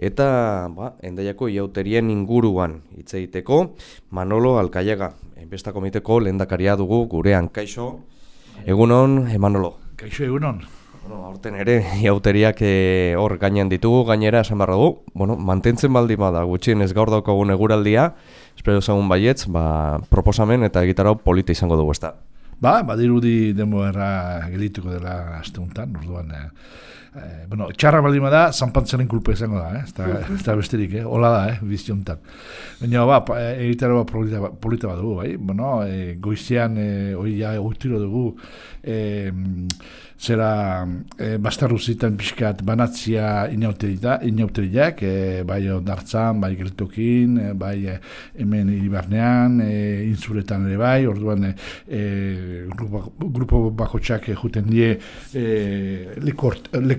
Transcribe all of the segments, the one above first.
eta ba, endaiako iauterien inguruan hitz egiteko Manolo Alkaiaga, enbesta komiteko lehendakaria dugu gurean. Kaixo, egunon, Manolo. Kaixo, egunon. Bueno, aurten ere, iauteriak e, hor gainean ditugu, gainera esan barra du, bueno, mantentzen baldi bada, gutxien ez gaur daukagun eguraldia, espero zagun baietz, ba, proposamen eta egitarau polita izango dugu ezta. Ba, badirudi demo erra gelituko dela asteuntan, orduan, eh, eh, bueno, txarra baldin da, zanpantzaren kulpa izango da, eh? ez da besterik, eh? hola da, eh? biziontan. Baina, ba, egitara ba, polita, polita bat dugu, bai? Bueno, eh, goizean, eh, oi ja, oitiro dugu, eh, zera e, bastarru zitan pixkat banatzia inauteriak, e, bai ondartzan, bai geltokin, e, bai e, hemen iribarnean, e, inzuretan ere bai, orduan e, e grupo, grupo bako txak e, juten die e,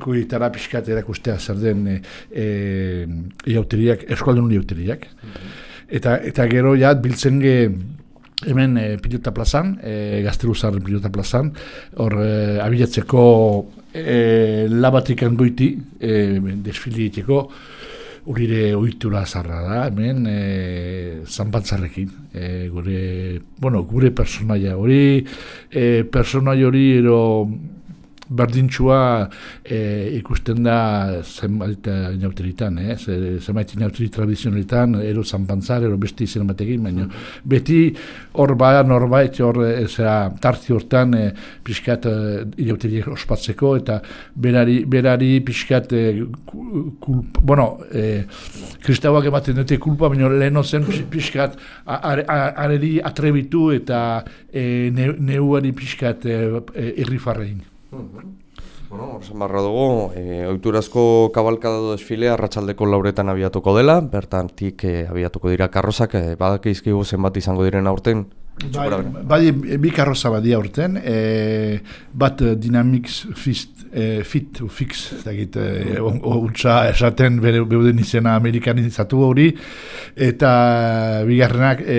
leku egitara pixkat erakustea zer den e, e, iauteriak, eskualdun iauteriak. Mhm. Eta, eta gero jat biltzen ge hemen e, pilota plazan, e, gazteluzar pilota plazan, hor e, abilatzeko e, labatik angoiti, e, desfili egiteko, urire oitura zarra da, hemen e, zanbantzarrekin, e, gure, bueno, gure personaia hori, e, personaia hori ero berdintxua e, ikusten da zenbait inauteritan, eh? zenbait inauteri tradizionalitan, ero zanpantzar, ero besti izan batekin, baina beti hor bada norbait, hor e, zera tarti hortan e, pixkat e, inauteri ospatzeko, eta berari, berari pixkat e, kulpa, bueno, e, kristauak ematen dute kulpa, baina leheno zen pixkat areri atrebitu eta e, neuari pixkat e, Bueno, orzen barra dugu, e, oiturazko kabalkada desfilea arratsaldeko lauretan abiatuko dela, bertan tik e, abiatuko dira karrozak, e, badak izkigu zenbat izango diren aurten, Bai, bai, bi karroza badia urten, e, bat Dynamics Fist, e, Fit, Fix, dakit, e, untsa esaten bere beuden izena amerikanizatu hori, eta bigarrenak e,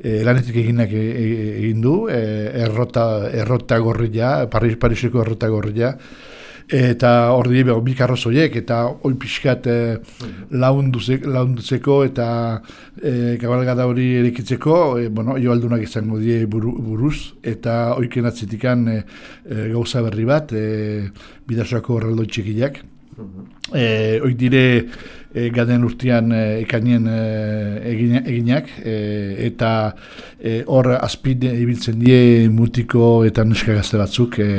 e, lanetik eginak e, e, egin du, e, errota, errota gorria, Paris, Pariseko errota gorria, eta hor dira bi karrozoiek eta oi pixkat e, launduzeko eta e, kabalgada hori erikitzeko, e, bueno, jo aldunak izango die buruz eta oiken atzitikan e, e, gauza berri bat e, bidasako horreldo txikiak. E, oik dire e, gaden urtean e, ekanien e, eginak e, eta hor e, azpide ibiltzen die mutiko eta neska gazte batzuk e,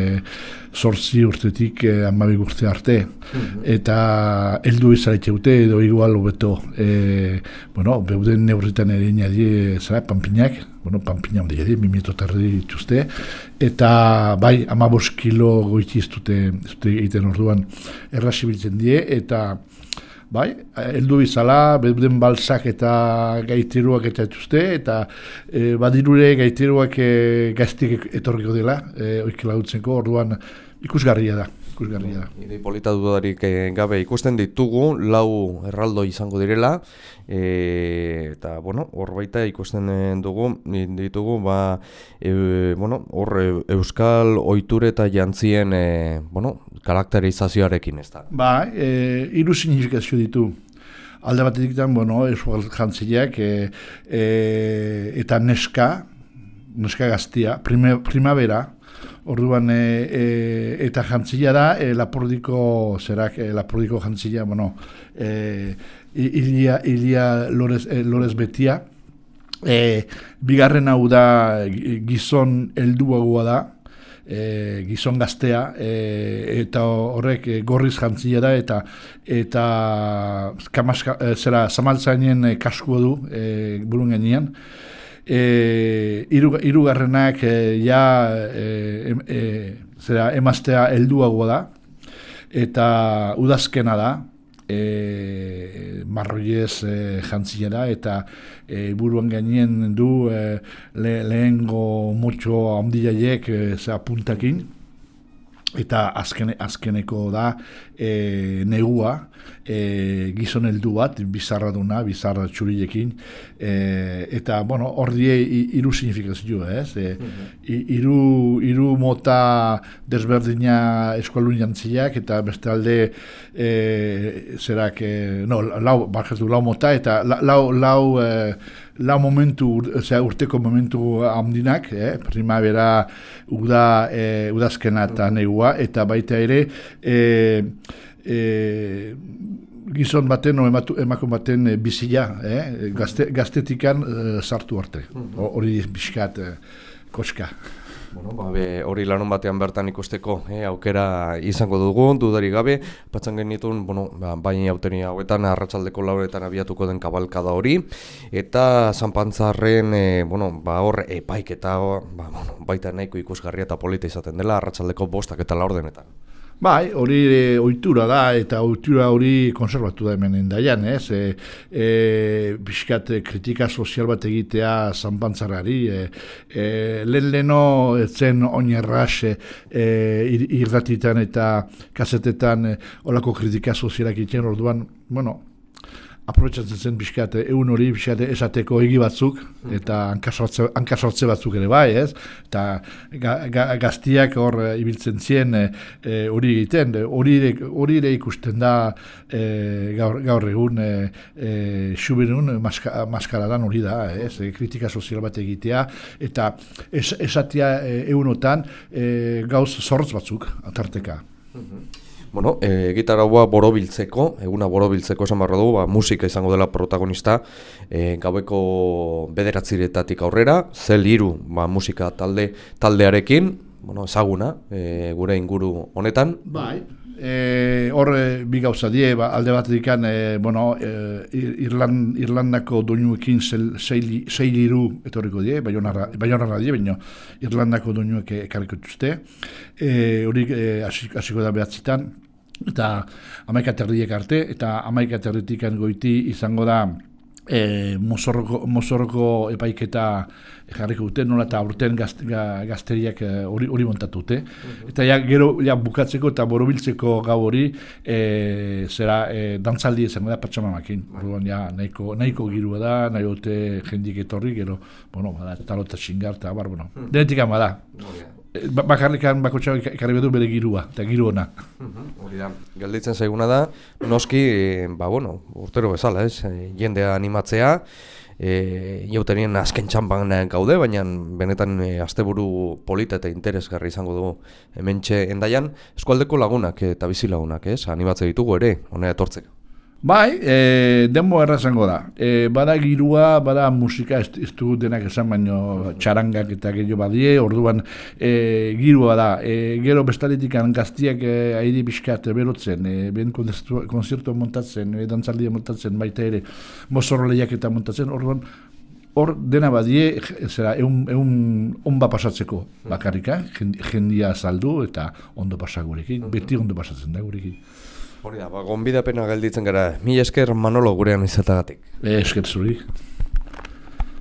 sortzi urtetik eh, amabi urte arte. Mhm. Eta heldu izaretxe dute edo igual hobeto. E, bueno, beuden neurritan ere inadi, zara, pampinak, bueno, pampinak onde jadi, mimieto tarri dituzte. Eta bai, amabos kilo goiti ez dute, dute egiten orduan errasibiltzen die, eta bai, heldu bizala, beuden balsak eta gaitiruak eta etuzte, eta e, badirure gaitiruak e, gaztik etorriko dela, e, oikila orduan ikusgarria da. Ikusgarria da. Ide polita dudarik e, gabe ikusten ditugu, lau erraldo izango direla, e, eta, bueno, hor baita ikusten dugu, ditugu, ba, e, bueno, hor euskal oiture eta jantzien, e, bueno, karakterizazioarekin ez da. Ba, e, iru signifikazio ditu. Alde batetik dan, bueno, euskal jantzileak e, e, eta neska, neska gaztia, prime, primavera, orduan e, e, eta jantzila da, e, lapordiko, zerak, e, lapordiko jantzila, bueno, e, ilia, ilia lorez, e, lorez betia, e, bigarren hau da gizon helduagoa da, e, gizon gaztea e, eta horrek e, gorriz jantzia da eta eta kamaska, e, zera zamaltzainen kaskua du e, burun genian e, irugarrenak e, ja e, e, zera emaztea helduagoa da. Eta udazkena da. E, marroiez e, jantzilera eta e, buruan gainien du e, le, lehengo motxo handilaiek e, puntakin eta azkene, azkeneko da e, negua e, gizon heldu bat, bizarra bizarra txurilekin, e, eta, bueno, hor die iru signifikazio, ez? E, iru, iru mota desberdina eskualun jantziak, eta beste alde, e, zerak, e, no, lau, barkatu, lau mota, eta lau, lau, e, lau momentu, ozera, urteko momentu handinak, eh? primavera, uda, e, udazkena eta negua, eta baita ere, e, e, gizon baten, o emakon baten e, bizila, eh? Gazte, gaztetikan e, sartu arte. Hori biskat e, koska. Bueno, ba, be, hori lanun batean bertan ikusteko eh, aukera izango dugu, dudari gabe, batzan genitun, bueno, ba, bain auteni hauetan, arratsaldeko lauretan abiatuko den kabalkada hori, eta zanpantzarren, e, bueno, ba, hor, epaik eta, ba, bueno, baita nahiko ikusgarria eta polita izaten dela, arratsaldeko bostak eta laurdenetan. Bai, hori e, ohitura da eta ohitura hori konservatu da hemen endaian, ez? E, e, biskat kritika sozial bat egitea zanpantzarari, e, e, lehen leno etzen oinerras e, irratitan eta kasetetan e, olako kritika sozialak iten orduan, bueno, aprobetsatzen zen bizkat egun hori bizkat esateko egi batzuk eta hankasortze batzuk ere bai, ez? Eta ga, gaztiak hor e, ibiltzen zien e, hori egiten, hori hori ere ikusten da e, gaur, gaur egun e, e, xubirun maska, maskaradan hori da, ez? Kritika sozial bat egitea eta es, esatia e, egunotan e, gauz zortz batzuk atarteka. Mm Bueno, e, gitaraua borobiltzeko, eguna borobiltzeko esan barra dugu, ba, musika izango dela protagonista, e, gaueko bederatziretatik aurrera, zel hiru ba, musika talde taldearekin, bueno, ezaguna, e, gure inguru honetan. Bai, e, hor e, bi gauza die, ba, alde bat dikan, e, bueno, e, Irland, Irlandako doinuekin zei liru etorriko die, bai honarra die, baina Irlandako doinuek ekarriko tuzte. E, hori e, hasiko da behatzitan, eta amaika terriek arte, eta amaika territik goiti izango da e, mozorroko, epaiketa jarriko dute, nola eta aurten gazteriak e, hori e, montatute. Mhm. Eta ja, gero ja, bukatzeko eta borobiltzeko gau hori e, zera e, dantzaldi izango da patxamamakin. Bai. ja, nahiko, nahiko girua da, nahi dute jendik etorri, gero, bueno, bada, talota xingar, eta bar, bueno, hmm. denetik ama da. Ba, bakarrikan bako txau ikarri bedu bere girua, eta giru ona. Mhm, hori da, galditzen zaiguna da, noski, e, ba, bueno, urtero bezala, ez, e, jendea animatzea, e, jautenien azken txampan gaude, baina benetan e, asteburu polita eta interesgarri izango dugu hemen endaian, eskualdeko lagunak eta bizi lagunak, ez, animatze ditugu ere, honera etortzeko. Bai, e, denbo errazango da. E, bada girua, bada musika, ez, ez du denak esan baino txarangak eta gehiago badie, orduan e, girua da. E, gero bestaletik gaztiak e, airi biskat berotzen, e, ben konzertu montatzen, e, dantzaldia montatzen, baita ere, mozorro eta montatzen, orduan, hor dena badie, zera, eun, eun onba pasatzeko bakarrika, jendia saldu eta ondo pasagurekin, beti ondo pasatzen da gurekin. Hori da, ba, gonbidapena gelditzen gara. Mi esker Manolo gurean izatagatik. Esker zuri.